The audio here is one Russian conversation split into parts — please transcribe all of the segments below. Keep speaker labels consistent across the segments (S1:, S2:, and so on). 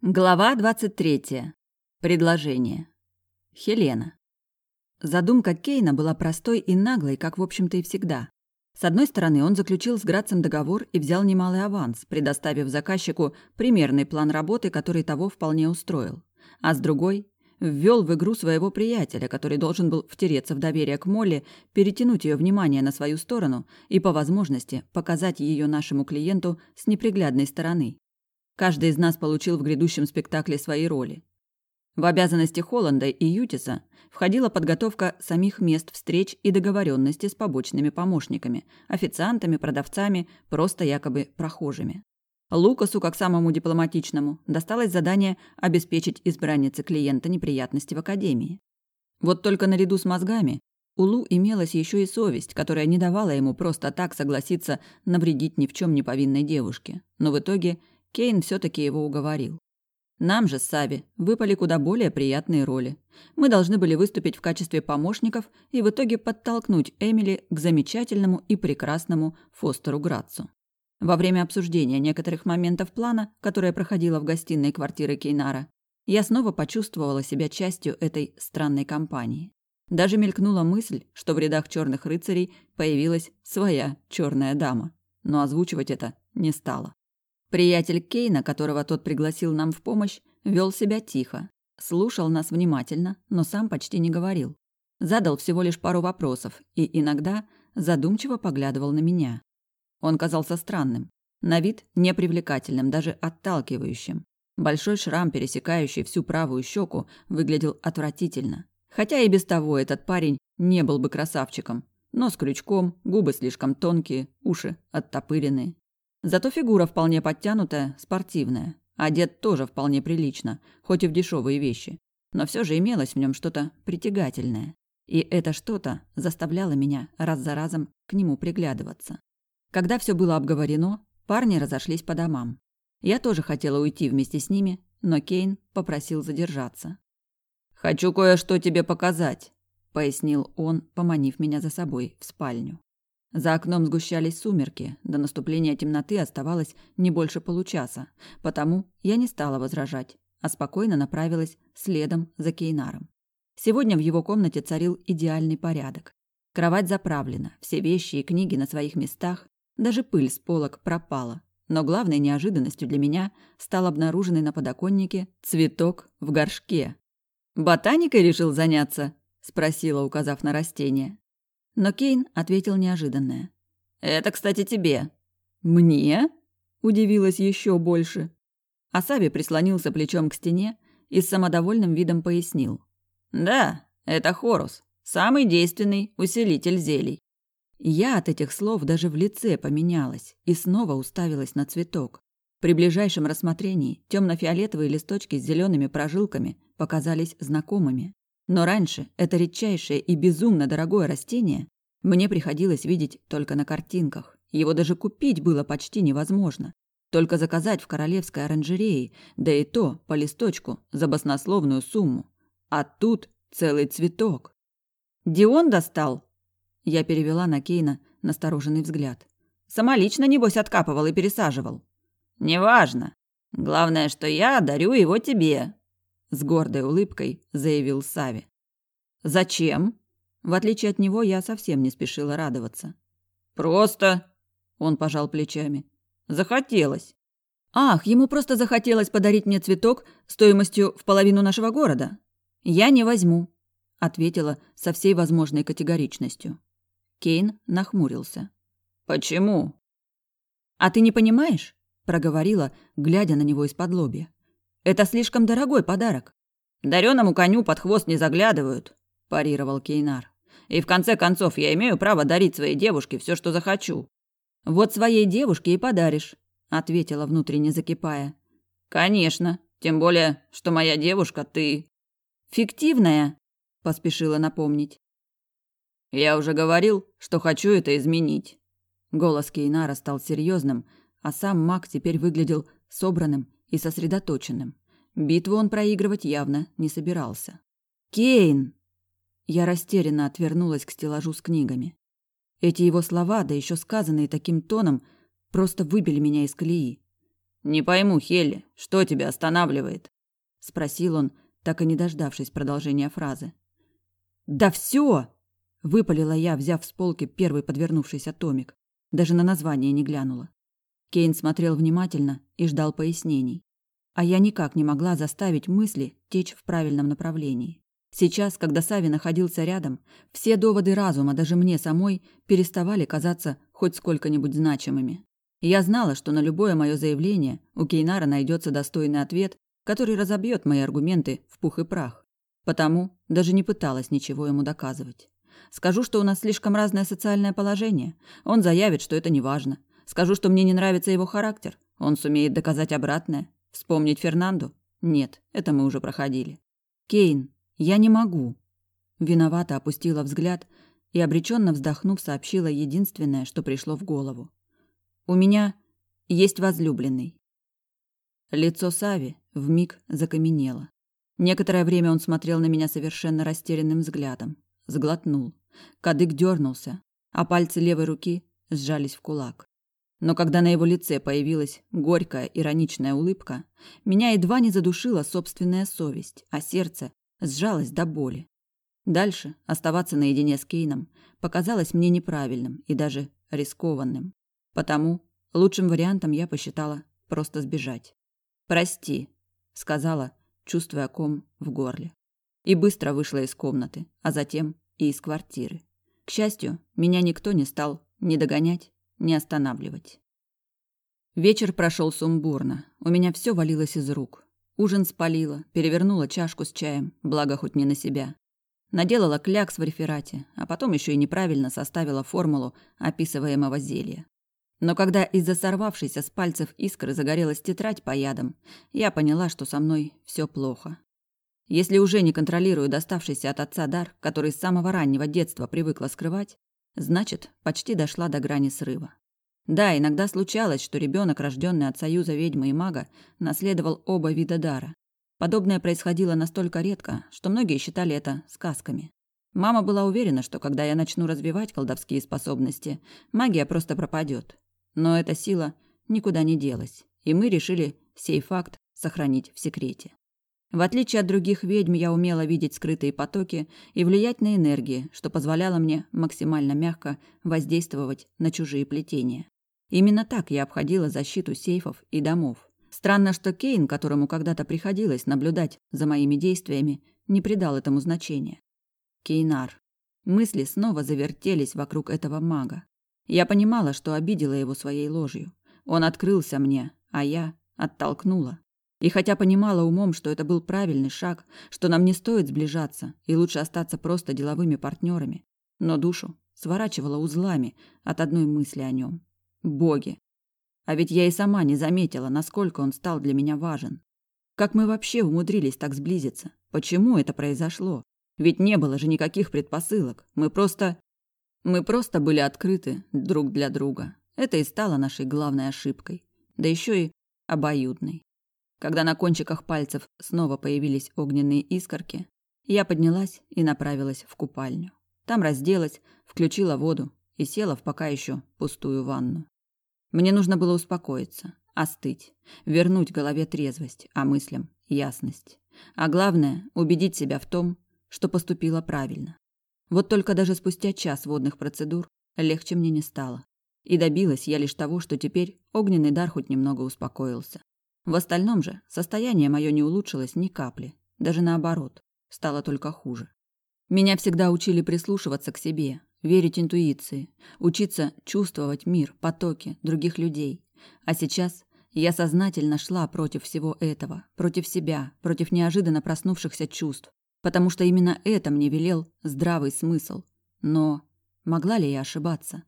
S1: Глава 23. Предложение. Хелена. Задумка Кейна была простой и наглой, как, в общем-то, и всегда. С одной стороны, он заключил с Грацем договор и взял немалый аванс, предоставив заказчику примерный план работы, который того вполне устроил. А с другой, ввел в игру своего приятеля, который должен был втереться в доверие к Молли, перетянуть ее внимание на свою сторону и, по возможности, показать ее нашему клиенту с неприглядной стороны. Каждый из нас получил в грядущем спектакле свои роли. В обязанности Холланда и Ютиса входила подготовка самих мест встреч и договоренности с побочными помощниками, официантами, продавцами, просто якобы прохожими. Лукасу, как самому дипломатичному, досталось задание обеспечить избраннице клиента неприятности в академии. Вот только наряду с мозгами у Лу имелась еще и совесть, которая не давала ему просто так согласиться навредить ни в чем не повинной девушке. Но в итоге Кейн все-таки его уговорил. Нам же с Саби выпали куда более приятные роли. Мы должны были выступить в качестве помощников и в итоге подтолкнуть Эмили к замечательному и прекрасному Фостеру Грацу. Во время обсуждения некоторых моментов плана, которое проходило в гостиной квартиры Кейнара, я снова почувствовала себя частью этой странной компании. Даже мелькнула мысль, что в рядах черных рыцарей появилась своя черная дама, но озвучивать это не стала. Приятель Кейна, которого тот пригласил нам в помощь, вел себя тихо, слушал нас внимательно, но сам почти не говорил. Задал всего лишь пару вопросов и иногда задумчиво поглядывал на меня. Он казался странным, на вид непривлекательным, даже отталкивающим. Большой шрам, пересекающий всю правую щеку, выглядел отвратительно. Хотя и без того этот парень не был бы красавчиком. Нос крючком, губы слишком тонкие, уши оттопыренные. Зато фигура вполне подтянутая, спортивная. Одет тоже вполне прилично, хоть и в дешевые вещи. Но все же имелось в нем что-то притягательное. И это что-то заставляло меня раз за разом к нему приглядываться. Когда все было обговорено, парни разошлись по домам. Я тоже хотела уйти вместе с ними, но Кейн попросил задержаться. «Хочу кое-что тебе показать», — пояснил он, поманив меня за собой в спальню. За окном сгущались сумерки, до наступления темноты оставалось не больше получаса, потому я не стала возражать, а спокойно направилась следом за Кейнаром. Сегодня в его комнате царил идеальный порядок. Кровать заправлена, все вещи и книги на своих местах, даже пыль с полок пропала. Но главной неожиданностью для меня стал обнаруженный на подоконнике цветок в горшке. «Ботаникой решил заняться?» – спросила, указав на растение. Но Кейн ответил неожиданное. «Это, кстати, тебе». «Мне?» – удивилась еще больше. Асаби прислонился плечом к стене и с самодовольным видом пояснил. «Да, это Хорус, самый действенный усилитель зелий». Я от этих слов даже в лице поменялась и снова уставилась на цветок. При ближайшем рассмотрении темно-фиолетовые листочки с зелеными прожилками показались знакомыми. Но раньше это редчайшее и безумно дорогое растение мне приходилось видеть только на картинках. Его даже купить было почти невозможно. Только заказать в королевской оранжерее, да и то по листочку за баснословную сумму. А тут целый цветок. «Дион достал?» Я перевела на Кейна настороженный взгляд. «Самолично, небось, откапывал и пересаживал». «Неважно. Главное, что я дарю его тебе», с гордой улыбкой заявил Сави. Зачем? В отличие от него, я совсем не спешила радоваться. Просто, он пожал плечами. Захотелось. Ах, ему просто захотелось подарить мне цветок стоимостью в половину нашего города. Я не возьму, ответила со всей возможной категоричностью. Кейн нахмурился. Почему? А ты не понимаешь? проговорила, глядя на него из-под лобья. Это слишком дорогой подарок. Дареному коню под хвост не заглядывают, парировал Кейнар. И в конце концов я имею право дарить своей девушке все, что захочу. Вот своей девушке и подаришь, ответила внутренне закипая. Конечно, тем более, что моя девушка ты. Фиктивная, поспешила напомнить. Я уже говорил, что хочу это изменить. Голос Кейнара стал серьезным, а сам маг теперь выглядел собранным и сосредоточенным. Битву он проигрывать явно не собирался. «Кейн!» Я растерянно отвернулась к стеллажу с книгами. Эти его слова, да еще сказанные таким тоном, просто выбили меня из колеи.
S2: Не пойму, Хелли, что тебя останавливает?
S1: спросил он, так и не дождавшись продолжения фразы. Да все! выпалила я, взяв с полки первый подвернувшийся томик. Даже на название не глянула. Кейн смотрел внимательно и ждал пояснений. А я никак не могла заставить мысли течь в правильном направлении. Сейчас, когда Сави находился рядом, все доводы разума, даже мне самой, переставали казаться хоть сколько-нибудь значимыми. Я знала, что на любое мое заявление у Кейнара найдется достойный ответ, который разобьет мои аргументы в пух и прах. Потому даже не пыталась ничего ему доказывать. Скажу, что у нас слишком разное социальное положение. Он заявит, что это не важно. Скажу, что мне не нравится его характер. Он сумеет доказать обратное. Вспомнить Фернанду? Нет, это мы уже проходили. Кейн, я не могу. Виновато опустила взгляд и обреченно вздохнув, сообщила единственное, что пришло в голову. У меня есть возлюбленный. Лицо Сави вмиг закаменело. Некоторое время он смотрел на меня совершенно растерянным взглядом, сглотнул. Кадык дернулся, а пальцы левой руки сжались в кулак. Но когда на его лице появилась горькая, ироничная улыбка, меня едва не задушила собственная совесть, а сердце сжалось до боли. Дальше оставаться наедине с Кейном показалось мне неправильным и даже рискованным. Потому лучшим вариантом я посчитала просто сбежать. «Прости», — сказала, чувствуя ком в горле. И быстро вышла из комнаты, а затем и из квартиры. К счастью, меня никто не стал ни догонять, ни останавливать. Вечер прошел сумбурно. У меня все валилось из рук. Ужин спалила, перевернула чашку с чаем, благо хоть не на себя. Наделала клякс в реферате, а потом еще и неправильно составила формулу описываемого зелья. Но когда из-за сорвавшейся с пальцев искры загорелась тетрадь по ядам, я поняла, что со мной все плохо. Если уже не контролирую доставшийся от отца дар, который с самого раннего детства привыкла скрывать, значит, почти дошла до грани срыва. Да, иногда случалось, что ребенок, рожденный от союза ведьмы и мага, наследовал оба вида дара. Подобное происходило настолько редко, что многие считали это сказками. Мама была уверена, что когда я начну развивать колдовские способности, магия просто пропадет. Но эта сила никуда не делась, и мы решили сей факт сохранить в секрете. В отличие от других ведьм, я умела видеть скрытые потоки и влиять на энергии, что позволяло мне максимально мягко воздействовать на чужие плетения. Именно так я обходила защиту сейфов и домов. Странно, что Кейн, которому когда-то приходилось наблюдать за моими действиями, не придал этому значения. Кейнар. Мысли снова завертелись вокруг этого мага. Я понимала, что обидела его своей ложью. Он открылся мне, а я оттолкнула. И хотя понимала умом, что это был правильный шаг, что нам не стоит сближаться и лучше остаться просто деловыми партнерами, но душу сворачивала узлами от одной мысли о нем. Боги! А ведь я и сама не заметила, насколько он стал для меня важен. Как мы вообще умудрились так сблизиться? Почему это произошло? Ведь не было же никаких предпосылок. Мы просто... Мы просто были открыты друг для друга. Это и стало нашей главной ошибкой. Да еще и обоюдной. Когда на кончиках пальцев снова появились огненные искорки, я поднялась и направилась в купальню. Там разделась, включила воду и села в пока еще пустую ванну. Мне нужно было успокоиться, остыть, вернуть голове трезвость, а мыслям ясность. А главное, убедить себя в том, что поступила правильно. Вот только даже спустя час водных процедур легче мне не стало. И добилась я лишь того, что теперь огненный дар хоть немного успокоился. В остальном же состояние мое не улучшилось ни капли, даже наоборот, стало только хуже. Меня всегда учили прислушиваться к себе, верить интуиции, учиться чувствовать мир, потоки других людей. А сейчас я сознательно шла против всего этого, против себя, против неожиданно проснувшихся чувств, потому что именно это мне велел здравый смысл. Но могла ли я ошибаться?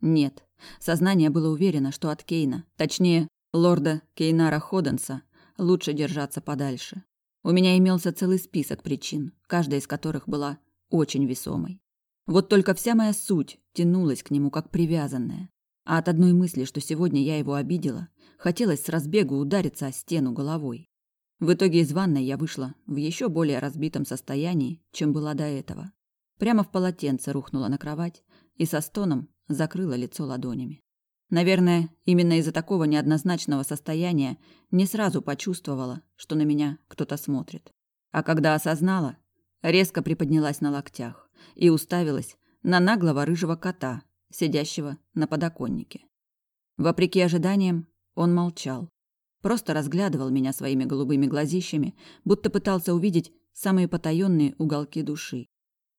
S1: Нет. Сознание было уверено, что от Кейна, точнее, Лорда Кейнара Ходенса лучше держаться подальше. У меня имелся целый список причин, каждая из которых была очень весомой. Вот только вся моя суть тянулась к нему как привязанная. А от одной мысли, что сегодня я его обидела, хотелось с разбегу удариться о стену головой. В итоге из ванной я вышла в еще более разбитом состоянии, чем была до этого. Прямо в полотенце рухнула на кровать и со стоном закрыла лицо ладонями. Наверное, именно из-за такого неоднозначного состояния не сразу почувствовала, что на меня кто-то смотрит. А когда осознала, резко приподнялась на локтях и уставилась на наглого рыжего кота, сидящего на подоконнике. Вопреки ожиданиям, он молчал. Просто разглядывал меня своими голубыми глазищами, будто пытался увидеть самые потаенные уголки души.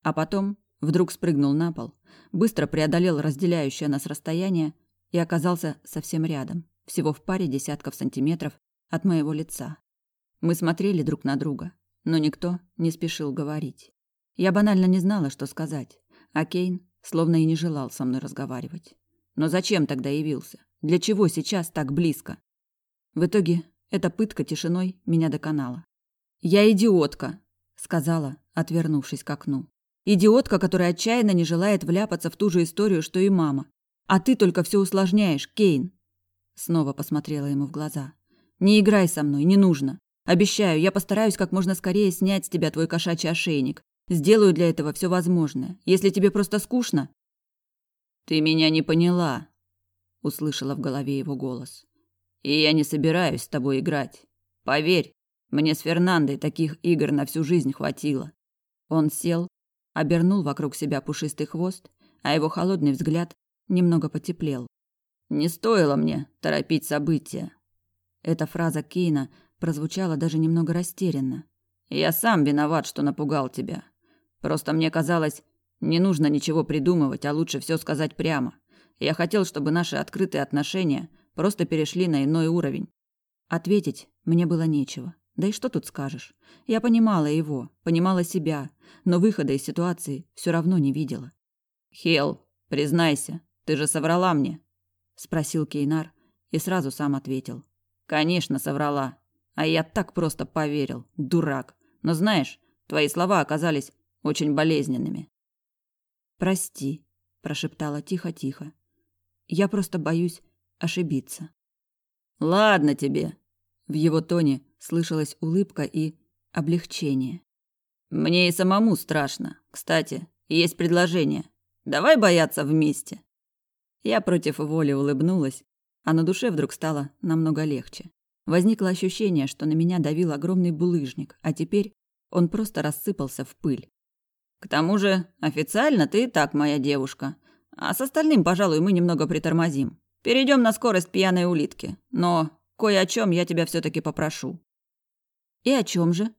S1: А потом вдруг спрыгнул на пол, быстро преодолел разделяющее нас расстояние и оказался совсем рядом, всего в паре десятков сантиметров от моего лица. Мы смотрели друг на друга, но никто не спешил говорить. Я банально не знала, что сказать, а Кейн словно и не желал со мной разговаривать. Но зачем тогда явился? Для чего сейчас так близко? В итоге эта пытка тишиной меня доконала. «Я идиотка», — сказала, отвернувшись к окну. «Идиотка, которая отчаянно не желает вляпаться в ту же историю, что и мама. А ты только все усложняешь, Кейн». Снова посмотрела ему в глаза. «Не играй со мной, не нужно. Обещаю, я постараюсь как можно скорее снять с тебя твой кошачий ошейник. Сделаю для этого все возможное. Если тебе просто скучно...» «Ты меня не поняла», — услышала в голове его голос. «И я не собираюсь с тобой играть. Поверь, мне с Фернандой таких игр на всю жизнь хватило». Он сел, обернул вокруг себя пушистый хвост, а его холодный взгляд немного потеплел. «Не стоило мне торопить события». Эта фраза Кейна прозвучала даже немного растерянно. «Я сам виноват, что напугал тебя. Просто мне казалось, не нужно ничего придумывать, а лучше все сказать прямо. Я хотел, чтобы наши открытые отношения просто перешли на иной уровень. Ответить мне было нечего. Да и что тут скажешь? Я понимала его, понимала себя, но выхода из ситуации все равно не видела. «Хел, признайся, ты же соврала мне?» – спросил Кейнар и сразу сам ответил. «Конечно, соврала. А я так просто поверил, дурак. Но знаешь, твои слова оказались очень болезненными. «Прости», – прошептала тихо-тихо. «Я просто боюсь ошибиться». «Ладно тебе». В его тоне слышалась улыбка и облегчение. «Мне и самому страшно. Кстати, есть предложение. Давай бояться вместе». Я против воли улыбнулась, а на душе вдруг стало намного легче. Возникло ощущение, что на меня давил огромный булыжник, а теперь он просто рассыпался в пыль. К тому же, официально ты и так моя девушка. А с остальным, пожалуй, мы немного притормозим. Перейдем на скорость пьяной улитки. Но кое о чем я тебя все таки попрошу». «И о чем же?»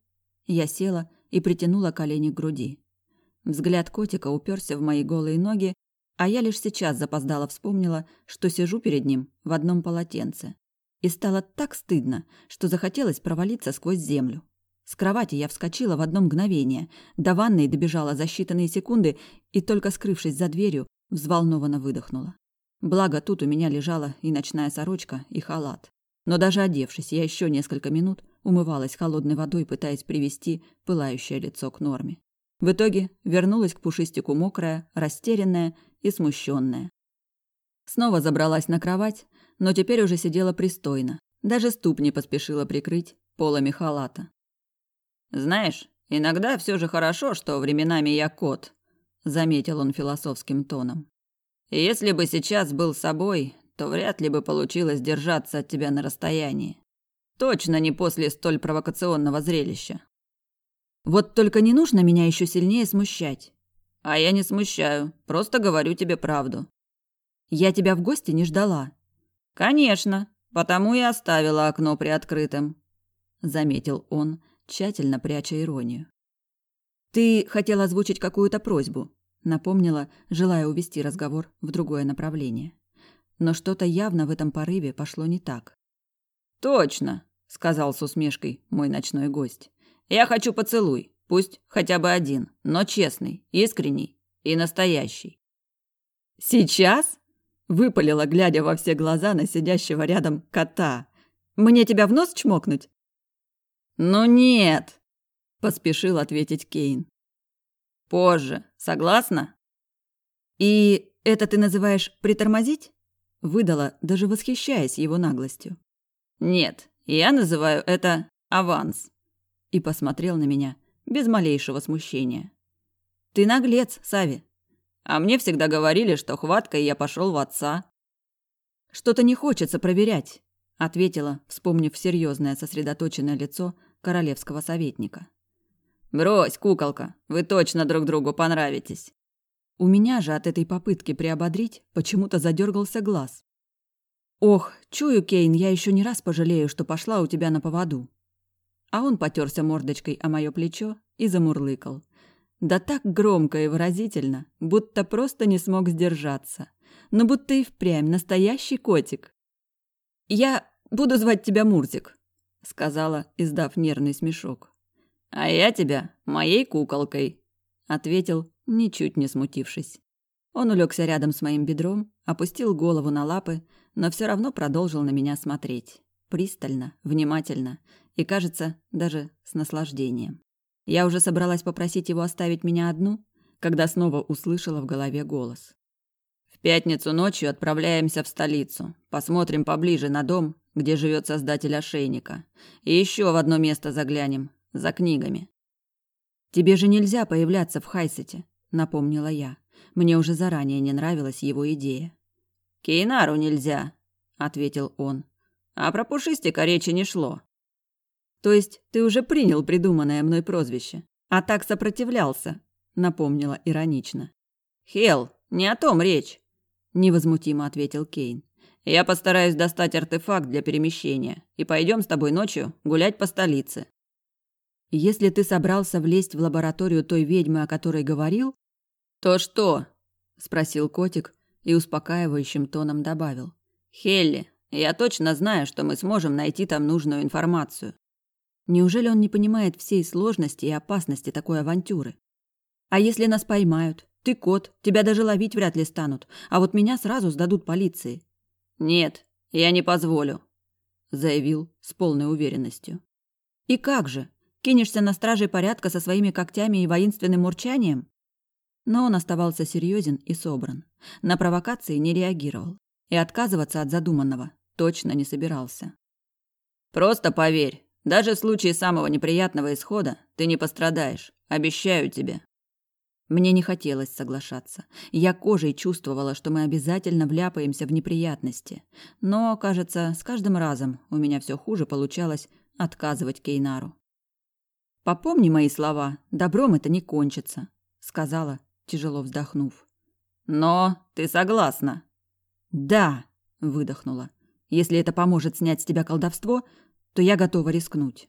S1: Я села и притянула колени к груди. Взгляд котика уперся в мои голые ноги, а я лишь сейчас запоздала вспомнила, что сижу перед ним в одном полотенце. И стало так стыдно, что захотелось провалиться сквозь землю. С кровати я вскочила в одно мгновение, до ванной добежала за считанные секунды и, только скрывшись за дверью, взволнованно выдохнула. Благо, тут у меня лежала и ночная сорочка, и халат. Но даже одевшись, я еще несколько минут умывалась холодной водой, пытаясь привести пылающее лицо к норме. В итоге вернулась к пушистику мокрая, растерянная и смущенная. Снова забралась на кровать, но теперь уже сидела пристойно. Даже ступни поспешила прикрыть полами халата. Знаешь, иногда все же хорошо, что временами я кот, заметил он философским тоном. Если бы сейчас был собой, то вряд ли бы получилось держаться от тебя на расстоянии. Точно не после столь провокационного зрелища. Вот только не нужно меня еще сильнее смущать. А я не смущаю, просто говорю тебе правду. Я тебя в гости не ждала. Конечно, потому и оставила окно приоткрытым, заметил он, тщательно пряча иронию. «Ты хотел озвучить какую-то просьбу», — напомнила, желая увести разговор в другое направление. Но что-то явно в этом порыве пошло не так. «Точно», — сказал с усмешкой мой ночной гость. «Я хочу поцелуй, пусть хотя бы один, но честный, искренний и настоящий». «Сейчас?» — выпалила, глядя во все глаза на сидящего рядом кота. «Мне тебя в нос чмокнуть?» «Ну нет!» – поспешил ответить Кейн. «Позже. Согласна?» «И это ты называешь притормозить?» – выдала, даже восхищаясь его наглостью. «Нет, я называю это аванс», – и посмотрел на меня без малейшего смущения. «Ты наглец, Сави. А мне всегда говорили, что хваткой я пошел в отца». Что-то не хочется проверять, ответила, вспомнив серьезное сосредоточенное лицо королевского советника.
S2: Брось, куколка, вы точно друг другу понравитесь.
S1: У меня же от этой попытки приободрить почему-то задергался глаз. Ох, чую, Кейн, я еще не раз пожалею, что пошла у тебя на поводу. А он потерся мордочкой о мое плечо и замурлыкал. Да так громко и выразительно, будто просто не смог сдержаться. Но будто и впрямь настоящий котик. «Я буду звать тебя Мурзик», — сказала, издав нервный смешок.
S2: «А я тебя моей куколкой», — ответил, ничуть не смутившись.
S1: Он улегся рядом с моим бедром, опустил голову на лапы, но все равно продолжил на меня смотреть. Пристально, внимательно и, кажется, даже с наслаждением. Я уже собралась попросить его оставить меня одну, когда снова услышала в голове голос.
S2: «В пятницу ночью отправляемся в столицу. Посмотрим поближе на дом, где живет создатель ошейника. И еще в одно место заглянем, за книгами».
S1: «Тебе же нельзя появляться в Хайсете», — напомнила я. Мне уже заранее не нравилась его идея.
S2: «Кейнару нельзя», — ответил он. «А про Пушистика речи не шло.
S1: То есть ты уже принял придуманное мной прозвище, а так сопротивлялся, напомнила иронично.
S2: Хел, не о том речь,
S1: невозмутимо ответил Кейн.
S2: Я постараюсь достать артефакт для перемещения и пойдем с тобой ночью гулять по столице.
S1: Если ты собрался влезть в лабораторию той ведьмы, о которой говорил,
S2: то что?
S1: спросил котик и успокаивающим тоном добавил:
S2: Хелли, я точно знаю, что мы сможем найти там нужную информацию.
S1: Неужели он не понимает всей сложности и опасности такой авантюры? А если нас поймают? Ты кот, тебя даже ловить вряд ли станут, а вот меня сразу сдадут полиции.
S2: Нет, я не позволю, заявил с полной уверенностью.
S1: И как же? Кинешься на стражей порядка со своими когтями и воинственным урчанием? Но он оставался серьезен и собран. На провокации не реагировал. И отказываться от задуманного точно не собирался.
S2: «Просто поверь, даже в случае самого неприятного исхода ты не пострадаешь, обещаю тебе.
S1: Мне не хотелось соглашаться. Я кожей чувствовала, что мы обязательно вляпаемся в неприятности. Но, кажется, с каждым разом у меня все хуже получалось отказывать Кейнару. «Попомни мои слова, добром это не кончится», — сказала, тяжело вздохнув.
S2: «Но ты согласна?»
S1: «Да», — выдохнула. «Если это поможет снять с тебя колдовство, то я готова рискнуть.